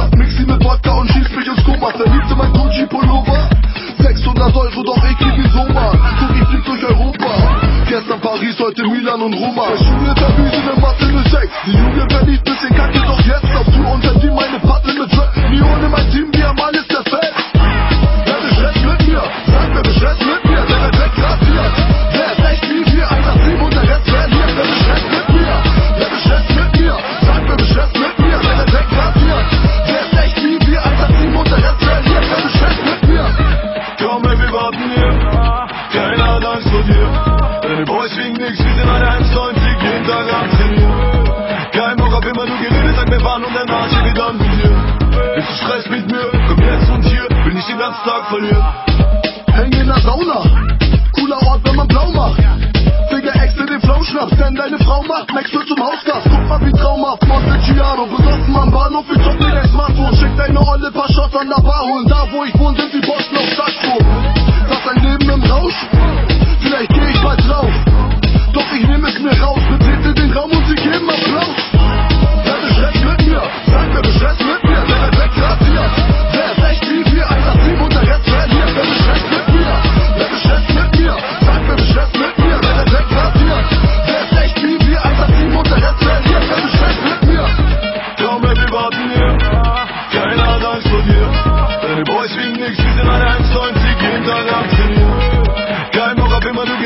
Pullover Mixi mit Wodka und schießt mich ins Koma Verliebte mein Gucci Pullover 600 Euro, doch ich geh wie Soma So ich flieg durch Europa Gestern Paris, heute Milan und Roma Der Schule der Nix, wir sind alle 1,90, jeden Tag am Trainieren. Kein Bock auf immer nur geredet, sag mir wann und der Arsch geht an mit dir. Willst du Stress mit mir? Komm jetzt und hier, will nicht den ganzen Tag verlieren. Häng in der Sauna. Cooler Ort, wenn man blau macht. Digga, Äxte den Flauschnaps, denn deine Frau macht Max wird zum Hausgast. Guck mal, wie traumhaft, Montechiaro. Besoffen am Bahnhof, ich zock mir dein Smartphone. Schick deine Olle paar Shots an der Bar holen. Da, wo ich wohne, sind die Boston auf Stadtstrom. weil du